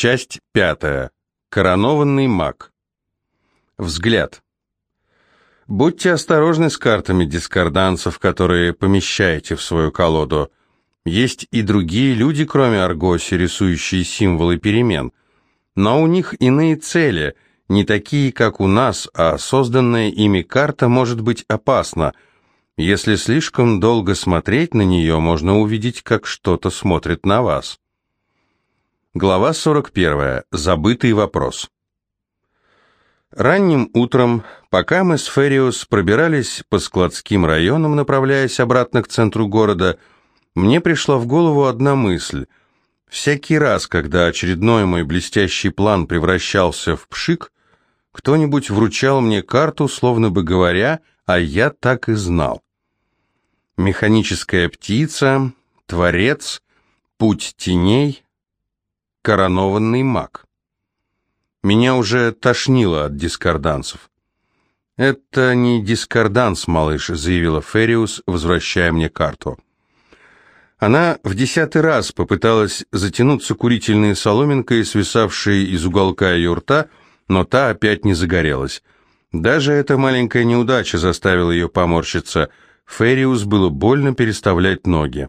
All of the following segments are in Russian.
Часть пятая. Коронованный маг. Взгляд. Будьте осторожны с картами дискорданцев, которые помещаете в свою колоду. Есть и другие люди, кроме Аргоси, рисующие символы перемен. Но у них иные цели, не такие, как у нас, а созданная ими карта может быть опасна. Если слишком долго смотреть на нее, можно увидеть, как что-то смотрит на вас. Глава 41. Забытый вопрос. Ранним утром, пока мы с Фериус пробирались по складским районам, направляясь обратно к центру города, мне пришла в голову одна мысль. Всякий раз, когда очередной мой блестящий план превращался в пшик, кто-нибудь вручал мне карту, словно бы говоря, а я так и знал. Механическая птица, творец, путь теней, коронованный маг. Меня уже тошнило от дискорданцев. «Это не дискорданс, малыш», — заявила Фериус, возвращая мне карту. Она в десятый раз попыталась затянуться курительной соломинкой, свисавшей из уголка ее рта, но та опять не загорелась. Даже эта маленькая неудача заставила ее поморщиться. Фериус было больно переставлять ноги.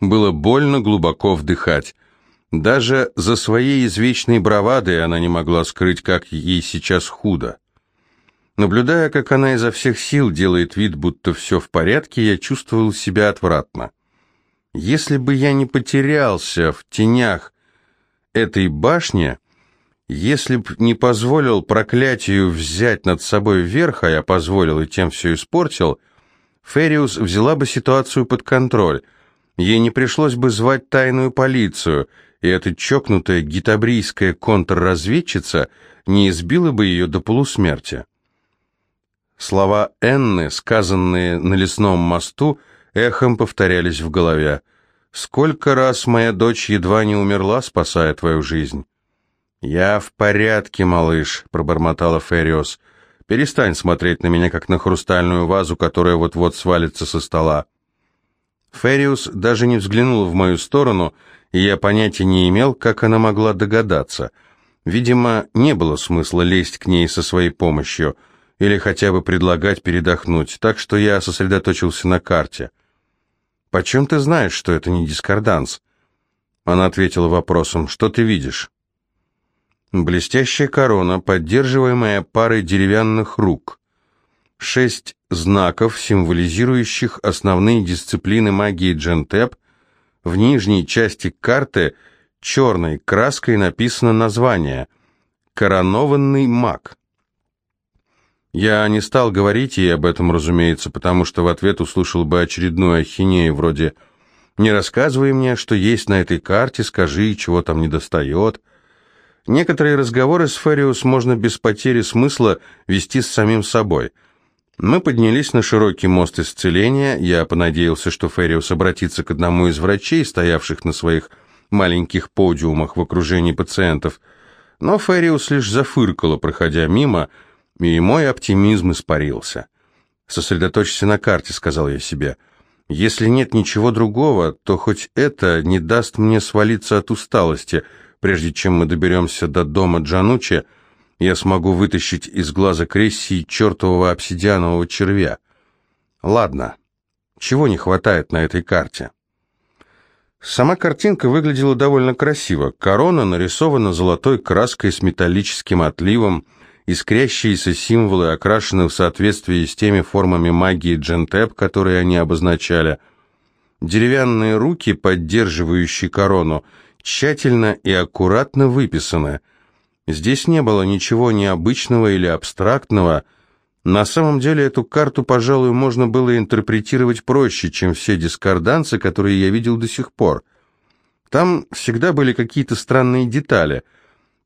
Было больно глубоко вдыхать. Даже за своей извечной бравадой она не могла скрыть, как ей сейчас худо. Наблюдая, как она изо всех сил делает вид, будто все в порядке, я чувствовал себя отвратно. Если бы я не потерялся в тенях этой башни, если б не позволил проклятию взять над собой верх, а я позволил и тем все испортил, Фериус взяла бы ситуацию под контроль. Ей не пришлось бы звать тайную полицию — и эта чокнутая гитабрийская контрразведчица не избила бы ее до полусмерти. Слова Энны, сказанные на лесном мосту, эхом повторялись в голове. «Сколько раз моя дочь едва не умерла, спасая твою жизнь?» «Я в порядке, малыш», — пробормотала Фериос. «Перестань смотреть на меня, как на хрустальную вазу, которая вот-вот свалится со стола». Фериус даже не взглянула в мою сторону, и я понятия не имел, как она могла догадаться. Видимо, не было смысла лезть к ней со своей помощью или хотя бы предлагать передохнуть, так что я сосредоточился на карте. «Почем ты знаешь, что это не дискорданс?» Она ответила вопросом «Что ты видишь?» Блестящая корона, поддерживаемая парой деревянных рук. Шесть знаков, символизирующих основные дисциплины магии Джентеп, в нижней части карты черной краской написано название «Коронованный маг». Я не стал говорить ей об этом, разумеется, потому что в ответ услышал бы очередную ахинею вроде «Не рассказывай мне, что есть на этой карте, скажи, чего там не достает». Некоторые разговоры с Фериус можно без потери смысла вести с самим собой – мы поднялись на широкий мост исцеления. Я понадеялся, что Фериус обратится к одному из врачей, стоявших на своих маленьких подиумах в окружении пациентов. Но Фериус лишь зафыркала, проходя мимо, и мой оптимизм испарился. «Сосредоточься на карте», — сказал я себе. «Если нет ничего другого, то хоть это не даст мне свалиться от усталости, прежде чем мы доберемся до дома Джанучи, я смогу вытащить из глаза Крессии чертового обсидианового червя. Ладно, чего не хватает на этой карте? Сама картинка выглядела довольно красиво. Корона нарисована золотой краской с металлическим отливом, искрящиеся символы окрашены в соответствии с теми формами магии джентеп, которые они обозначали. Деревянные руки, поддерживающие корону, тщательно и аккуратно выписаны – Здесь не было ничего необычного или абстрактного. На самом деле эту карту, пожалуй, можно было интерпретировать проще, чем все дискорданцы, которые я видел до сих пор. Там всегда были какие-то странные детали.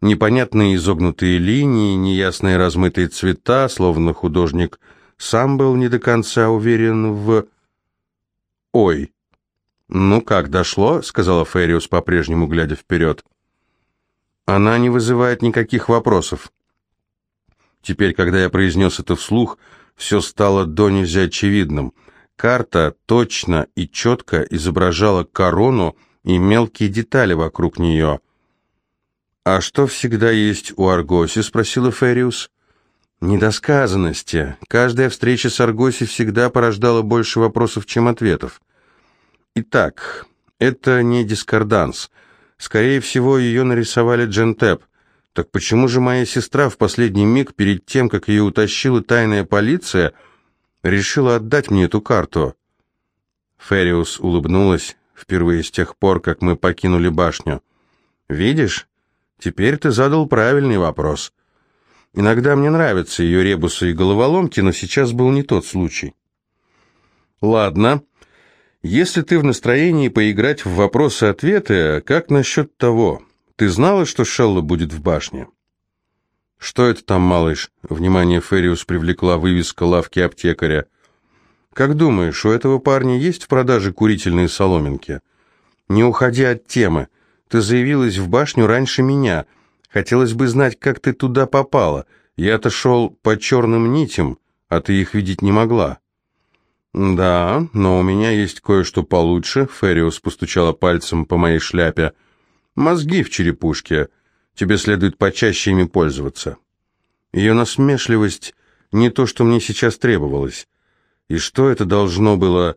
Непонятные изогнутые линии, неясные размытые цвета, словно художник сам был не до конца уверен в... «Ой!» «Ну как, дошло?» — сказала Фериус, по-прежнему глядя вперед. Она не вызывает никаких вопросов. Теперь, когда я произнес это вслух, все стало до нельзя очевидным. Карта точно и четко изображала корону и мелкие детали вокруг нее. «А что всегда есть у Аргоси?» — спросила Фериус. «Недосказанности. Каждая встреча с Аргоси всегда порождала больше вопросов, чем ответов. Итак, это не дискорданс. Скорее всего, ее нарисовали Джентеп. Так почему же моя сестра в последний миг, перед тем, как ее утащила тайная полиция, решила отдать мне эту карту?» Фериус улыбнулась впервые с тех пор, как мы покинули башню. «Видишь, теперь ты задал правильный вопрос. Иногда мне нравятся ее ребусы и головоломки, но сейчас был не тот случай». «Ладно, если ты в настроении поиграть в вопросы-ответы, как насчет того? Ты знала, что Шелла будет в башне?» «Что это там, малыш?» Внимание Фериус привлекла вывеска лавки аптекаря. «Как думаешь, у этого парня есть в продаже курительные соломинки?» «Не уходи от темы. Ты заявилась в башню раньше меня. Хотелось бы знать, как ты туда попала. Я-то шел по черным нитям, а ты их видеть не могла». «Да, но у меня есть кое-что получше», — Фериус постучала пальцем по моей шляпе. «Мозги в черепушке. Тебе следует почаще ими пользоваться». Ее насмешливость — не то, что мне сейчас требовалось. И что это должно было...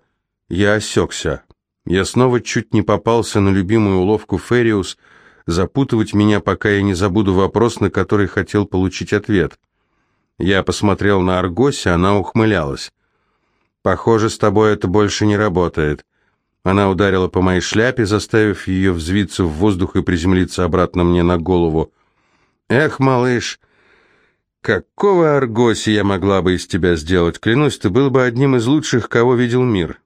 Я осекся. Я снова чуть не попался на любимую уловку Фериус запутывать меня, пока я не забуду вопрос, на который хотел получить ответ. Я посмотрел на Аргоси, она ухмылялась. «Похоже, с тобой это больше не работает». Она ударила по моей шляпе, заставив ее взвиться в воздух и приземлиться обратно мне на голову. «Эх, малыш, «Какого Аргоси я могла бы из тебя сделать? Клянусь, ты был бы одним из лучших, кого видел мир».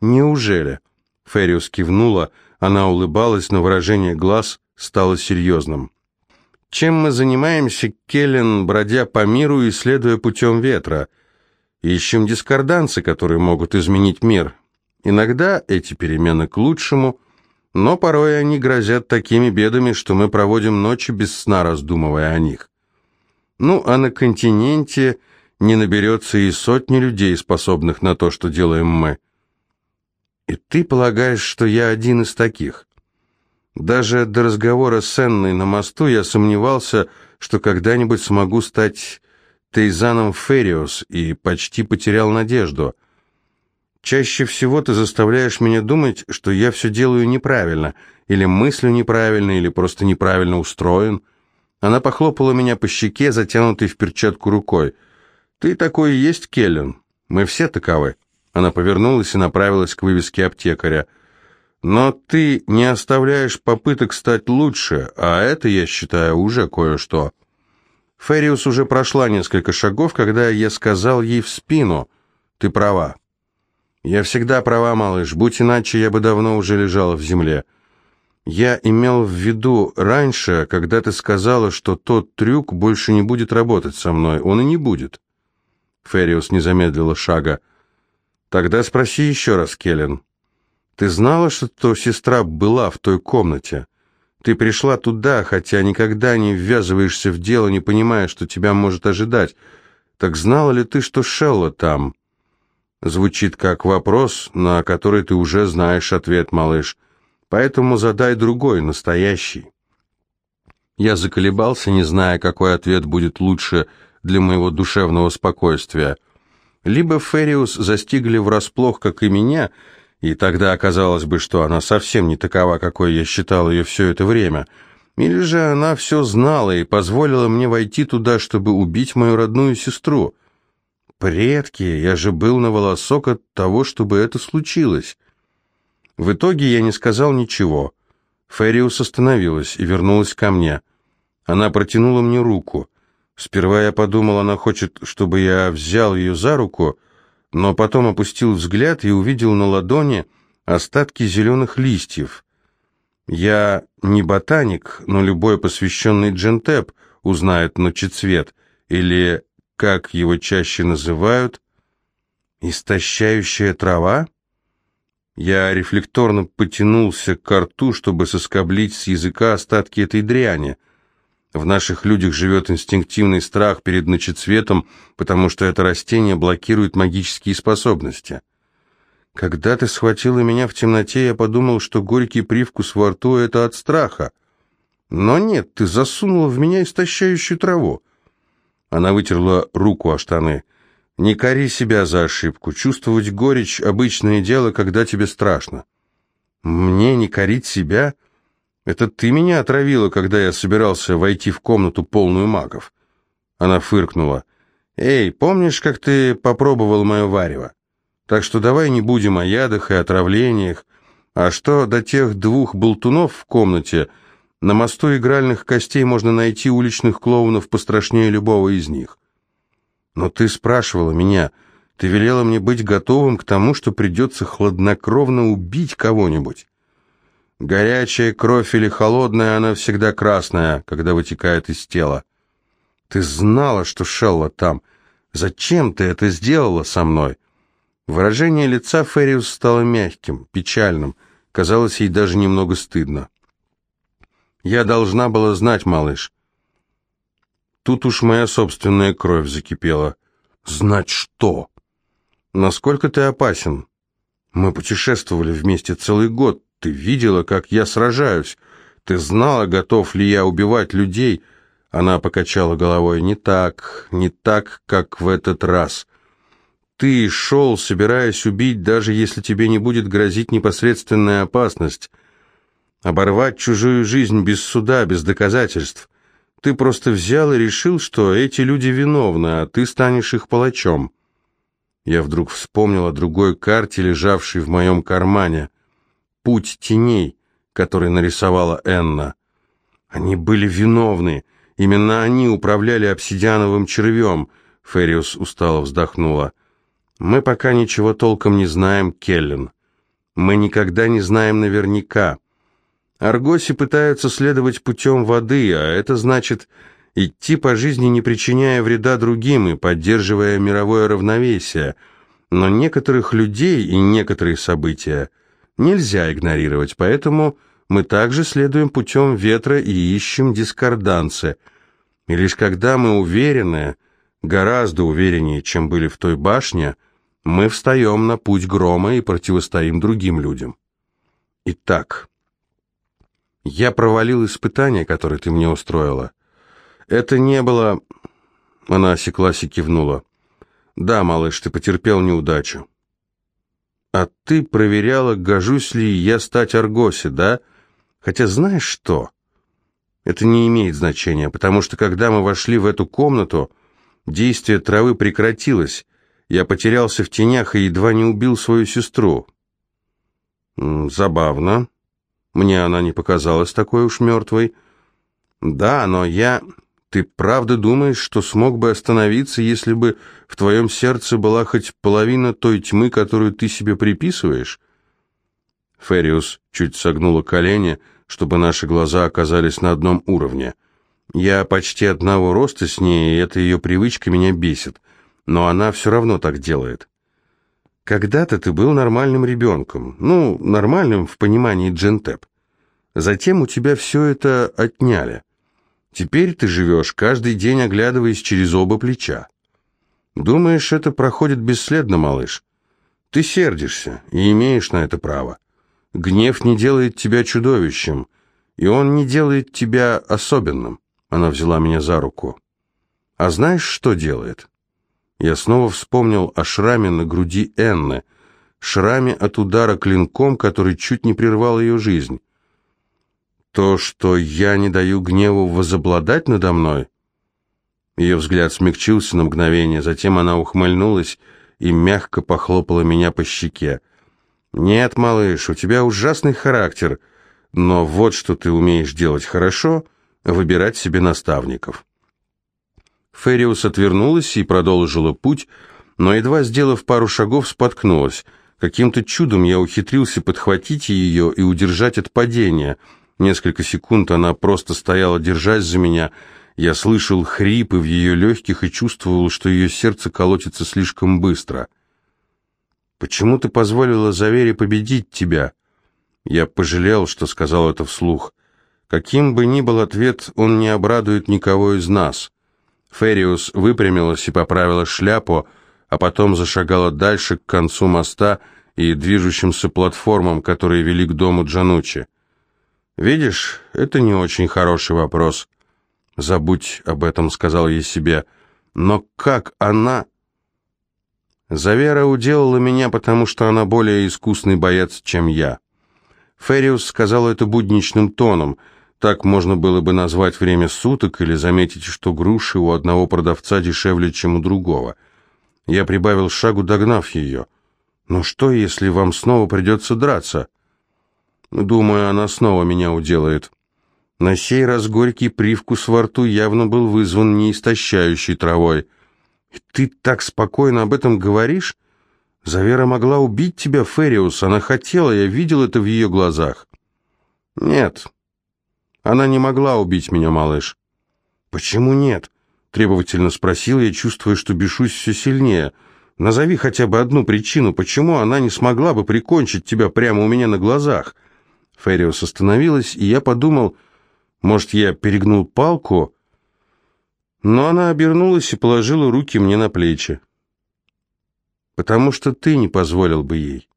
«Неужели?» Фериус кивнула, она улыбалась, но выражение глаз стало серьезным. «Чем мы занимаемся, Келлен, бродя по миру и следуя путем ветра? Ищем дискорданцы, которые могут изменить мир. Иногда эти перемены к лучшему, но порой они грозят такими бедами, что мы проводим ночи без сна, раздумывая о них. Ну, а на континенте не наберется и сотни людей, способных на то, что делаем мы. И ты полагаешь, что я один из таких? Даже до разговора с Энной на мосту я сомневался, что когда-нибудь смогу стать Тейзаном Фериус и почти потерял надежду. Чаще всего ты заставляешь меня думать, что я все делаю неправильно, или мыслю неправильно, или просто неправильно устроен. Она похлопала меня по щеке, затянутой в перчатку рукой. «Ты такой и есть, Келлен. Мы все таковы». Она повернулась и направилась к вывеске аптекаря. «Но ты не оставляешь попыток стать лучше, а это, я считаю, уже кое-что». Фериус уже прошла несколько шагов, когда я сказал ей в спину. «Ты права». «Я всегда права, малыш. Будь иначе, я бы давно уже лежала в земле». Я имел в виду раньше, когда ты сказала, что тот трюк больше не будет работать со мной. Он и не будет. Фериус не замедлила шага. Тогда спроси еще раз, Келлен. Ты знала, что то сестра была в той комнате? Ты пришла туда, хотя никогда не ввязываешься в дело, не понимая, что тебя может ожидать. Так знала ли ты, что Шелла там? Звучит как вопрос, на который ты уже знаешь ответ, малыш. Поэтому задай другой, настоящий. Я заколебался, не зная, какой ответ будет лучше для моего душевного спокойствия. Либо Фериус застигли врасплох, как и меня, и тогда оказалось бы, что она совсем не такова, какой я считал ее все это время, или же она все знала и позволила мне войти туда, чтобы убить мою родную сестру. Предки, я же был на волосок от того, чтобы это случилось. В итоге я не сказал ничего. Фериус остановилась и вернулась ко мне. Она протянула мне руку. Сперва я подумал, она хочет, чтобы я взял ее за руку, но потом опустил взгляд и увидел на ладони остатки зеленых листьев. Я не ботаник, но любой посвященный джентеп узнает ночецвет, или, как его чаще называют, истощающая трава? Я рефлекторно потянулся к рту, чтобы соскоблить с языка остатки этой дряни. В наших людях живет инстинктивный страх перед ночецветом, потому что это растение блокирует магические способности. Когда ты схватила меня в темноте, я подумал, что горький привкус во рту — это от страха. Но нет, ты засунула в меня истощающую траву. Она вытерла руку о штаны. Не кори себя за ошибку. Чувствовать горечь — обычное дело, когда тебе страшно. Мне не корить себя? Это ты меня отравила, когда я собирался войти в комнату полную магов. Она фыркнула. Эй, помнишь, как ты попробовал мое варево? Так что давай не будем о ядах и отравлениях. А что до тех двух болтунов в комнате, на мосту игральных костей можно найти уличных клоунов пострашнее любого из них. Но ты спрашивала меня, ты велела мне быть готовым к тому, что придется хладнокровно убить кого-нибудь. Горячая кровь или холодная, она всегда красная, когда вытекает из тела. Ты знала, что Шелла там. Зачем ты это сделала со мной? Выражение лица Фериус стало мягким, печальным. Казалось, ей даже немного стыдно. Я должна была знать, малыш. Тут уж моя собственная кровь закипела. Знать что? Насколько ты опасен? Мы путешествовали вместе целый год. Ты видела, как я сражаюсь. Ты знала, готов ли я убивать людей. Она покачала головой. Не так, не так, как в этот раз. Ты шел, собираясь убить, даже если тебе не будет грозить непосредственная опасность. Оборвать чужую жизнь без суда, без доказательств. Ты просто взял и решил, что эти люди виновны, а ты станешь их палачом. Я вдруг вспомнил о другой карте, лежавшей в моем кармане. «Путь теней», который нарисовала Энна. Они были виновны. Именно они управляли обсидиановым червем. Фериус устало вздохнула. «Мы пока ничего толком не знаем, Келлен. Мы никогда не знаем наверняка. Аргоси пытаются следовать путем воды, а это значит идти по жизни, не причиняя вреда другим и поддерживая мировое равновесие. Но некоторых людей и некоторые события нельзя игнорировать, поэтому мы также следуем путем ветра и ищем дискорданцы. И лишь когда мы уверены, гораздо увереннее, чем были в той башне, мы встаем на путь грома и противостоим другим людям. Итак... Я провалил испытание, которое ты мне устроила. Это не было... Она осеклась и кивнула. Да, малыш, ты потерпел неудачу. А ты проверяла, гожусь ли я стать Аргоси, да? Хотя знаешь что? Это не имеет значения, потому что когда мы вошли в эту комнату, действие травы прекратилось. Я потерялся в тенях и едва не убил свою сестру. Забавно. Мне она не показалась такой уж мертвой. Да, но я... Ты правда думаешь, что смог бы остановиться, если бы в твоем сердце была хоть половина той тьмы, которую ты себе приписываешь? Фериус чуть согнула колени, чтобы наши глаза оказались на одном уровне. Я почти одного роста с ней, и эта ее привычка меня бесит. Но она все равно так делает. Когда-то ты был нормальным ребенком. Ну, нормальным в понимании джентеп. Затем у тебя все это отняли. Теперь ты живешь, каждый день оглядываясь через оба плеча. Думаешь, это проходит бесследно, малыш? Ты сердишься и имеешь на это право. Гнев не делает тебя чудовищем, и он не делает тебя особенным. Она взяла меня за руку. А знаешь, что делает? Я снова вспомнил о шраме на груди Энны, шраме от удара клинком, который чуть не прервал ее жизнь. То, что я не даю гневу возобладать надо мной? Ее взгляд смягчился на мгновение, затем она ухмыльнулась и мягко похлопала меня по щеке. «Нет, малыш, у тебя ужасный характер, но вот что ты умеешь делать хорошо — выбирать себе наставников». Фериус отвернулась и продолжила путь, но, едва сделав пару шагов, споткнулась. Каким-то чудом я ухитрился подхватить ее и удержать от падения. Несколько секунд она просто стояла, держась за меня. Я слышал хрипы в ее легких и чувствовал, что ее сердце колотится слишком быстро. «Почему ты позволила Завере победить тебя?» Я пожалел, что сказал это вслух. Каким бы ни был ответ, он не обрадует никого из нас. Фериус выпрямилась и поправила шляпу, а потом зашагала дальше к концу моста и движущимся платформам, которые вели к дому Джанучи. Видишь, это не очень хороший вопрос. Забудь об этом, сказал я себе. Но как она... Завера уделала меня, потому что она более искусный боец, чем я. Фериус сказал это будничным тоном. Так можно было бы назвать время суток или заметить, что груши у одного продавца дешевле, чем у другого. Я прибавил шагу, догнав ее. «Но что, если вам снова придется драться?» Думаю, она снова меня уделает. На сей раз горький привкус во рту явно был вызван неистощающей травой. «Ты так спокойно об этом говоришь? Завера могла убить тебя, Фериус. Она хотела, я видел это в ее глазах». «Нет, она не могла убить меня, малыш». «Почему нет?» — требовательно спросил я, чувствуя, что бешусь все сильнее. «Назови хотя бы одну причину, почему она не смогла бы прикончить тебя прямо у меня на глазах». Фериус остановилась, и я подумал, может, я перегнул палку, но она обернулась и положила руки мне на плечи. «Потому что ты не позволил бы ей».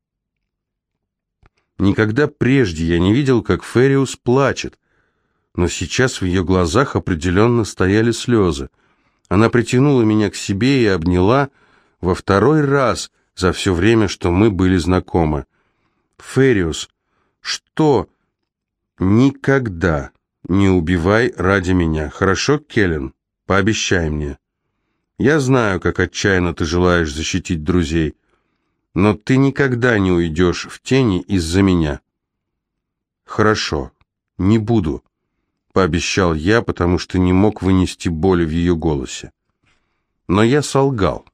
Никогда прежде я не видел, как Фериус плачет, но сейчас в ее глазах определенно стояли слезы. Она притянула меня к себе и обняла во второй раз за все время, что мы были знакомы. «Фериус, что? Никогда не убивай ради меня. Хорошо, Келлен? Пообещай мне. Я знаю, как отчаянно ты желаешь защитить друзей, но ты никогда не уйдешь в тени из-за меня. Хорошо, не буду, пообещал я, потому что не мог вынести боли в ее голосе. Но я солгал.